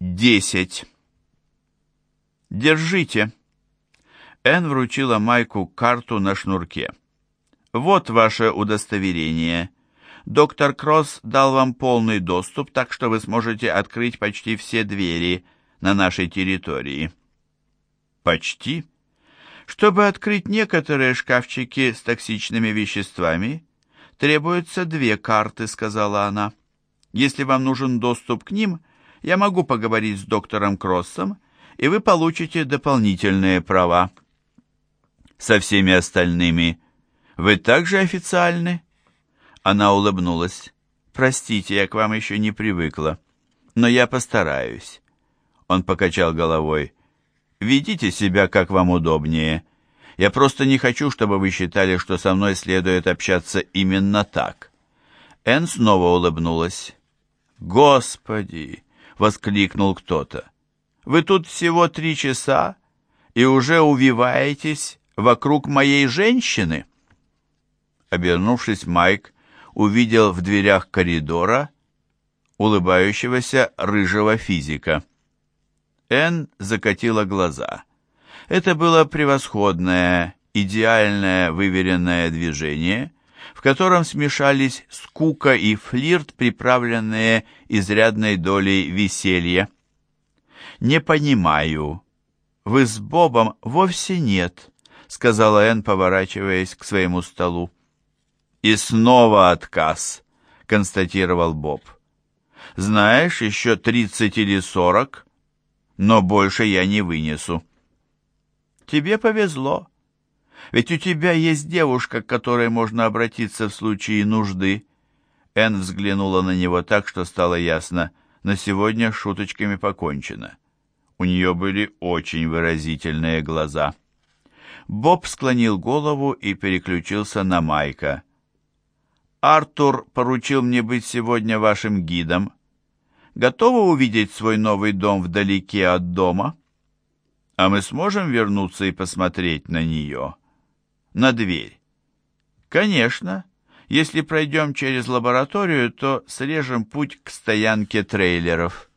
10. Держите. Энн вручила Майку карту на шнурке. Вот ваше удостоверение. Доктор Кросс дал вам полный доступ, так что вы сможете открыть почти все двери на нашей территории. Почти? Чтобы открыть некоторые шкафчики с токсичными веществами, требуются две карты, сказала она. Если вам нужен доступ к ним, я могу поговорить с доктором Кроссом, и вы получите дополнительные права. Со всеми остальными вы также официальны?» Она улыбнулась. «Простите, я к вам еще не привыкла, но я постараюсь». Он покачал головой. «Ведите себя, как вам удобнее. Я просто не хочу, чтобы вы считали, что со мной следует общаться именно так». Энн снова улыбнулась. «Господи!» — воскликнул кто-то. «Вы тут всего три часа и уже увиваетесь вокруг моей женщины?» Обернувшись, Майк увидел в дверях коридора улыбающегося рыжего физика. Энн закатила глаза. Это было превосходное, идеальное, выверенное движение — в котором смешались скука и флирт, приправленные изрядной долей веселья. «Не понимаю. Вы с Бобом вовсе нет», — сказала Энн, поворачиваясь к своему столу. «И снова отказ», — констатировал Боб. «Знаешь, еще тридцать или сорок, но больше я не вынесу». «Тебе повезло», ведь у тебя есть девушка, к которой можно обратиться в случае нужды». Энн взглянула на него так, что стало ясно. На сегодня шуточками покончено. У нее были очень выразительные глаза. Боб склонил голову и переключился на Майка. «Артур поручил мне быть сегодня вашим гидом. Готовы увидеть свой новый дом вдалеке от дома? А мы сможем вернуться и посмотреть на нее?» На дверь. Конечно, если пройдем через лабораторию, то срежем путь к стоянке трейлеров.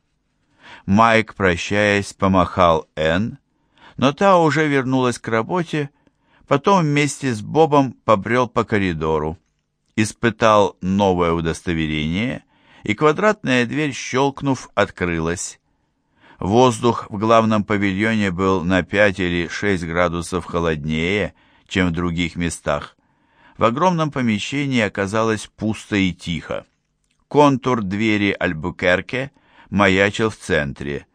Майк, прощаясь, помахал Энн, но та уже вернулась к работе, потом вместе с Бобом побрел по коридору, испытал новое удостоверение, и квадратная дверь, щелкнув, открылась. Воздух в главном павильоне был на 5 или 6 градусов холоднее, чем в других местах. В огромном помещении оказалось пусто и тихо. Контур двери Альбукерке маячил в центре.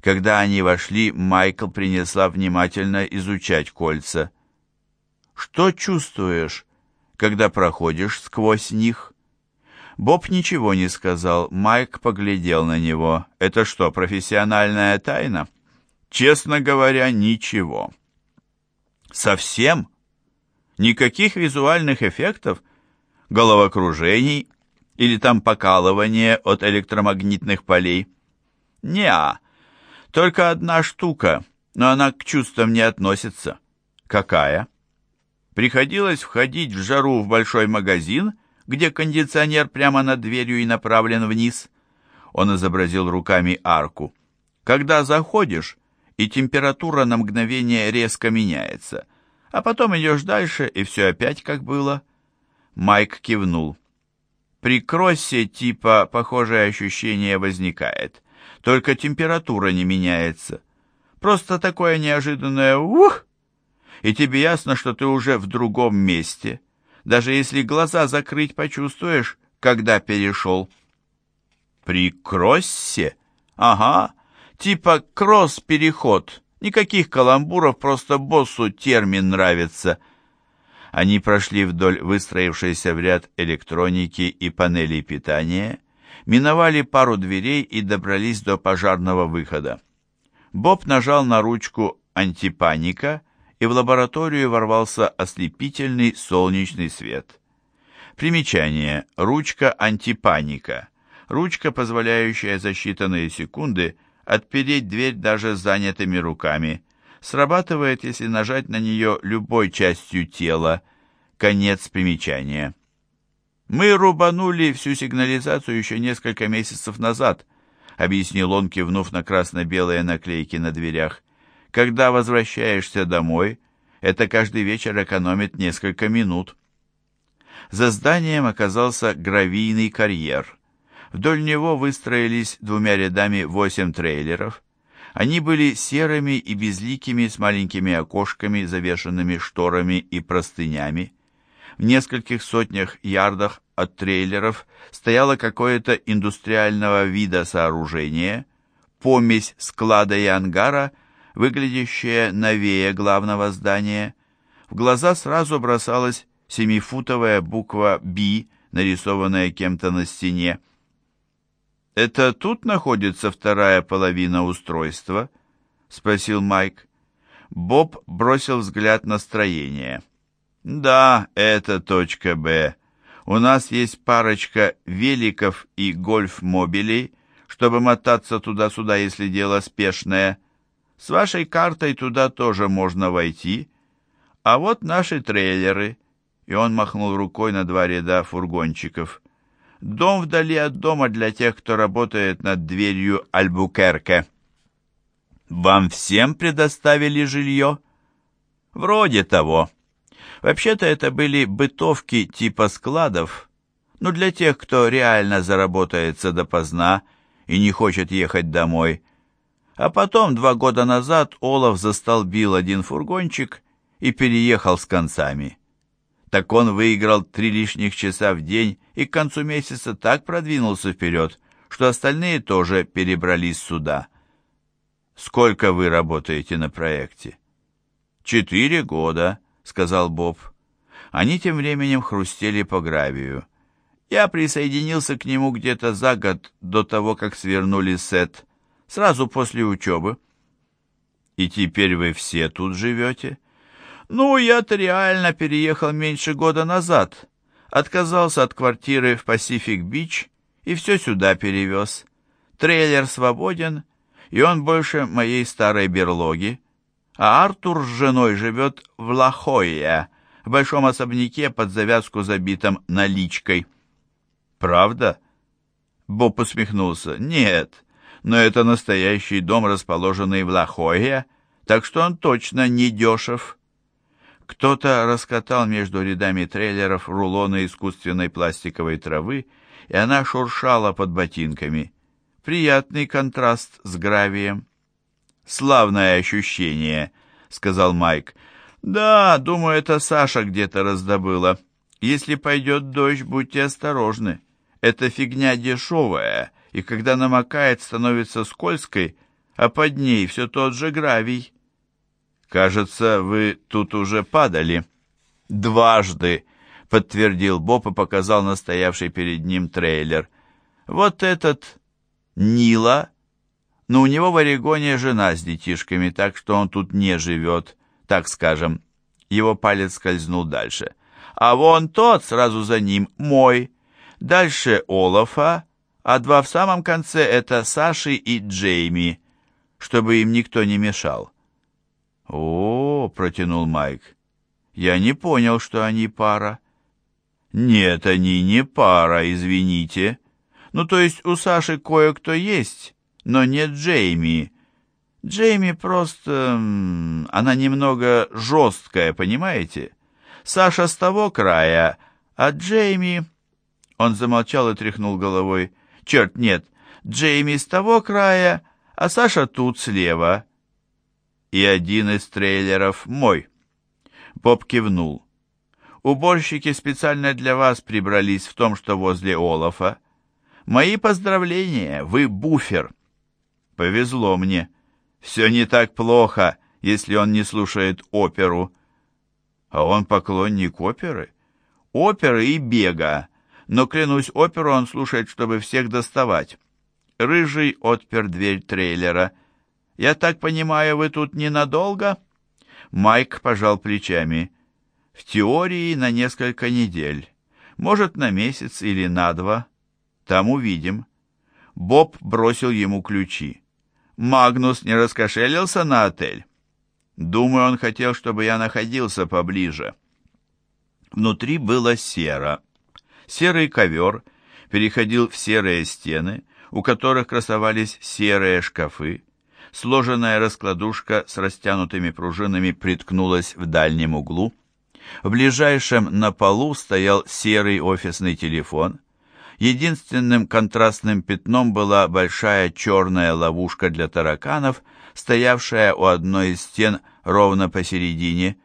Когда они вошли, Майкл принесла внимательно изучать кольца. «Что чувствуешь, когда проходишь сквозь них?» Боб ничего не сказал. Майк поглядел на него. «Это что, профессиональная тайна?» «Честно говоря, ничего». «Совсем?» Никаких визуальных эффектов, головокружений или там покалывания от электромагнитных полей. Неа, только одна штука, но она к чувствам не относится. Какая? Приходилось входить в жару в большой магазин, где кондиционер прямо над дверью и направлен вниз. Он изобразил руками арку. Когда заходишь, и температура на мгновение резко меняется – а потом идешь дальше, и все опять как было. Майк кивнул. При кроссе типа похожее ощущение возникает, только температура не меняется. Просто такое неожиданное «ух!» И тебе ясно, что ты уже в другом месте. Даже если глаза закрыть, почувствуешь, когда перешел. При кроссе? Ага, типа кросс-переход. Никаких каламбуров, просто боссу термин нравится. Они прошли вдоль выстроившейся в ряд электроники и панелей питания, миновали пару дверей и добрались до пожарного выхода. Боб нажал на ручку антипаника, и в лабораторию ворвался ослепительный солнечный свет. Примечание. Ручка антипаника. Ручка, позволяющая за считанные секунды – Отпереть дверь даже занятыми руками. Срабатывает, если нажать на нее любой частью тела. Конец примечания. Мы рубанули всю сигнализацию еще несколько месяцев назад, объяснил он, кивнув на красно-белые наклейки на дверях. «Когда возвращаешься домой, это каждый вечер экономит несколько минут». За зданием оказался гравийный карьер. Вдоль него выстроились двумя рядами восемь трейлеров. Они были серыми и безликими, с маленькими окошками, завешенными шторами и простынями. В нескольких сотнях ярдах от трейлеров стояло какое-то индустриального вида сооружение, помесь склада и ангара, выглядящее новее главного здания. В глаза сразу бросалась семифутовая буква «Б», нарисованная кем-то на стене. «Это тут находится вторая половина устройства?» — спросил Майк. Боб бросил взгляд на строение. «Да, это точка «Б». У нас есть парочка великов и гольф-мобилей, чтобы мотаться туда-сюда, если дело спешное. С вашей картой туда тоже можно войти. А вот наши трейлеры». И он махнул рукой на два ряда фургончиков. Дом вдали от дома для тех, кто работает над дверью Альбукерке. Вам всем предоставили жилье? Вроде того. Вообще-то это были бытовки типа складов, но для тех, кто реально заработается допоздна и не хочет ехать домой. А потом, два года назад, Олаф застолбил один фургончик и переехал с концами так он выиграл три лишних часа в день и к концу месяца так продвинулся вперед, что остальные тоже перебрались сюда. «Сколько вы работаете на проекте?» «Четыре года», — сказал Боб. Они тем временем хрустели по гравию. Я присоединился к нему где-то за год до того, как свернули сет, сразу после учебы. «И теперь вы все тут живете?» «Ну, я-то реально переехал меньше года назад. Отказался от квартиры в Пасифик-Бич и все сюда перевез. Трейлер свободен, и он больше моей старой берлоги. А Артур с женой живет в Лахойе, в большом особняке под завязку забитом наличкой». «Правда?» Боб усмехнулся. «Нет, но это настоящий дом, расположенный в Лахойе, так что он точно не дешев». Кто-то раскатал между рядами трейлеров рулоны искусственной пластиковой травы, и она шуршала под ботинками. Приятный контраст с гравием. «Славное ощущение», — сказал Майк. «Да, думаю, это Саша где-то раздобыла. Если пойдет дождь, будьте осторожны. Эта фигня дешевая, и когда намокает, становится скользкой, а под ней все тот же гравий». «Кажется, вы тут уже падали». «Дважды», — подтвердил Боб и показал настоявший перед ним трейлер. «Вот этот Нила, но у него в Орегоне жена с детишками, так что он тут не живет, так скажем». Его палец скользнул дальше. «А вон тот, сразу за ним, мой. Дальше Олафа, а два в самом конце — это Саши и Джейми, чтобы им никто не мешал». «О, — протянул Майк, — я не понял, что они пара». «Нет, они не пара, извините. Ну, то есть у Саши кое-кто есть, но нет Джейми. Джейми просто... она немного жесткая, понимаете? Саша с того края, а Джейми...» Он замолчал и тряхнул головой. «Черт, нет, Джейми с того края, а Саша тут слева и один из трейлеров мой». Боб кивнул. «Уборщики специально для вас прибрались в том, что возле Олафа. Мои поздравления, вы буфер». «Повезло мне. Все не так плохо, если он не слушает оперу». «А он поклонник оперы?» «Оперы и бега. Но, клянусь, оперу он слушает, чтобы всех доставать». Рыжий отпер дверь трейлера. «Я так понимаю, вы тут ненадолго?» Майк пожал плечами. «В теории на несколько недель. Может, на месяц или на два. Там увидим». Боб бросил ему ключи. «Магнус не раскошелился на отель?» «Думаю, он хотел, чтобы я находился поближе». Внутри было серо. Серый ковер переходил в серые стены, у которых красовались серые шкафы. Сложенная раскладушка с растянутыми пружинами приткнулась в дальнем углу. В ближайшем на полу стоял серый офисный телефон. Единственным контрастным пятном была большая черная ловушка для тараканов, стоявшая у одной из стен ровно посередине.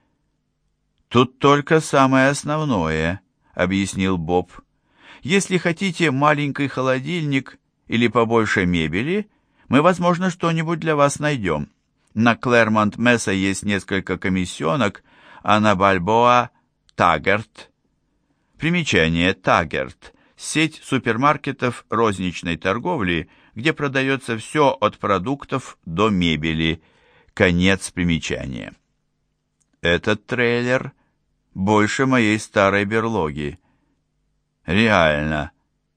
«Тут только самое основное», — объяснил Боб. «Если хотите маленький холодильник или побольше мебели, мы, возможно, что-нибудь для вас найдем. На Клэрмонт-Месса есть несколько комиссионок, а на Бальбоа — Таггерт». Примечание «Таггерт» — сеть супермаркетов розничной торговли, где продается все от продуктов до мебели. Конец примечания. Этот трейлер больше моей старой берлоги. Реально,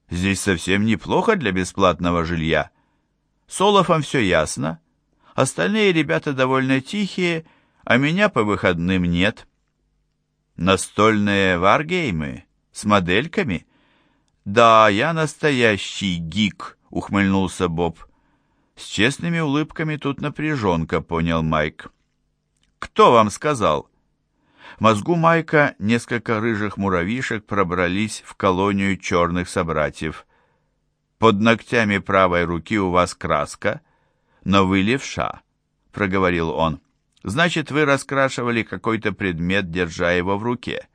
здесь совсем неплохо для бесплатного жилья. С Олафом все ясно. Остальные ребята довольно тихие, а меня по выходным нет. Настольные варгеймы с модельками? Да, я настоящий гик, ухмыльнулся Боб. С честными улыбками тут напряженка, понял Майк. Кто вам сказал? В мозгу Майка несколько рыжих муравьишек пробрались в колонию черных собратьев. «Под ногтями правой руки у вас краска, но вы левша», — проговорил он. «Значит, вы раскрашивали какой-то предмет, держа его в руке.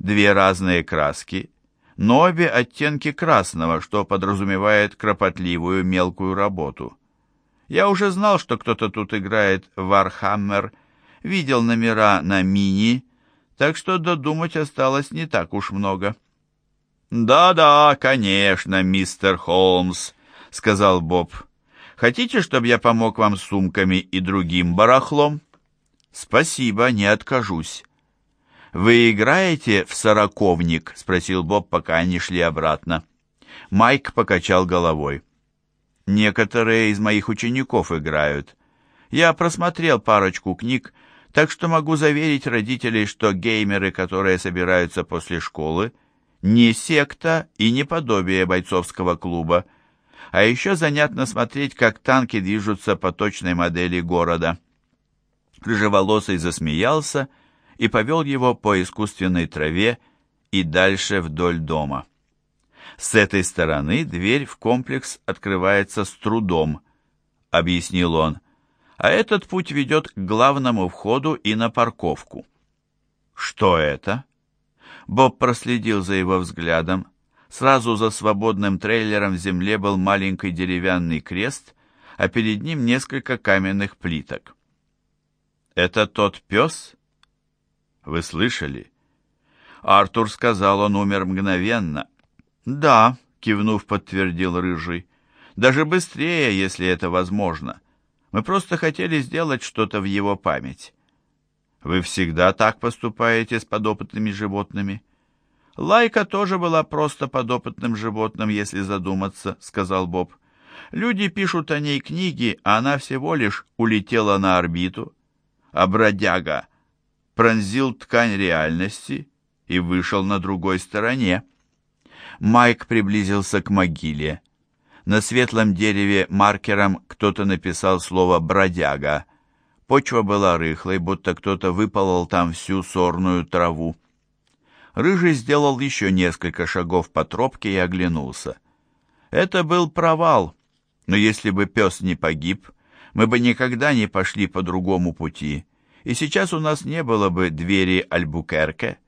Две разные краски, но обе оттенки красного, что подразумевает кропотливую мелкую работу. Я уже знал, что кто-то тут играет в Warhammer, видел номера на мини, так что додумать осталось не так уж много. «Да-да, конечно, мистер Холмс», — сказал Боб. «Хотите, чтобы я помог вам с сумками и другим барахлом?» «Спасибо, не откажусь». «Вы играете в сороковник?» — спросил Боб, пока они шли обратно. Майк покачал головой. «Некоторые из моих учеников играют. Я просмотрел парочку книг, так что могу заверить родителей, что геймеры, которые собираются после школы, не секта и не подобие бойцовского клуба. А еще занятно смотреть, как танки движутся по точной модели города. Рыжеволосый засмеялся и повел его по искусственной траве и дальше вдоль дома. С этой стороны дверь в комплекс открывается с трудом, объяснил он а этот путь ведет к главному входу и на парковку. Что это? Боб проследил за его взглядом. Сразу за свободным трейлером в земле был маленький деревянный крест, а перед ним несколько каменных плиток. «Это тот пес?» «Вы слышали?» Артур сказал, он умер мгновенно. «Да», — кивнув, подтвердил Рыжий. «Даже быстрее, если это возможно. Мы просто хотели сделать что-то в его память. Вы всегда так поступаете с подопытными животными? Лайка тоже была просто подопытным животным, если задуматься, сказал Боб. Люди пишут о ней книги, а она всего лишь улетела на орбиту. А бродяга пронзил ткань реальности и вышел на другой стороне. Майк приблизился к могиле. На светлом дереве маркером кто-то написал слово «бродяга». Почва была рыхлой, будто кто-то выполол там всю сорную траву. Рыжий сделал еще несколько шагов по тропке и оглянулся. Это был провал, но если бы пес не погиб, мы бы никогда не пошли по другому пути, и сейчас у нас не было бы двери Альбукерке.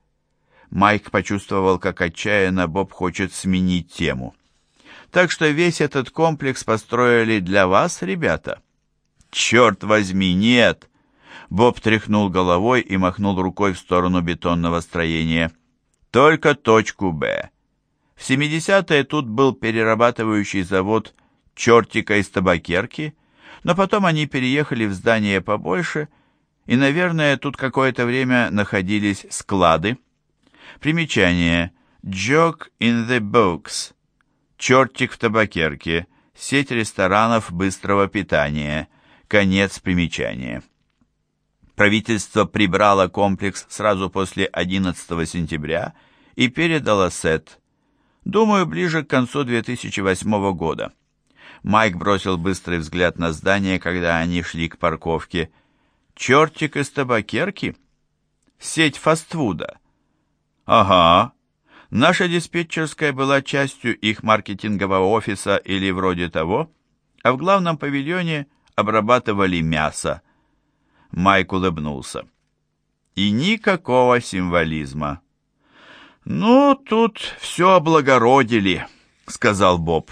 Майк почувствовал, как отчаянно Боб хочет сменить тему. Так что весь этот комплекс построили для вас, ребята. Черт возьми, нет! Боб тряхнул головой и махнул рукой в сторону бетонного строения. Только точку «Б». В 70-е тут был перерабатывающий завод чертика из табакерки, но потом они переехали в здание побольше, и, наверное, тут какое-то время находились склады. Примечание. Joke in the books. «Чертик в табакерке», сеть ресторанов быстрого питания, конец примечания. Правительство прибрало комплекс сразу после 11 сентября и передало сет, думаю, ближе к концу 2008 года. Майк бросил быстрый взгляд на здание, когда они шли к парковке. «Чертик из табакерки? Сеть фастфуда?» «Ага. Наша диспетчерская была частью их маркетингового офиса или вроде того, а в главном павильоне обрабатывали мясо». Майк улыбнулся. «И никакого символизма». «Ну, тут все облагородили», — сказал Боб.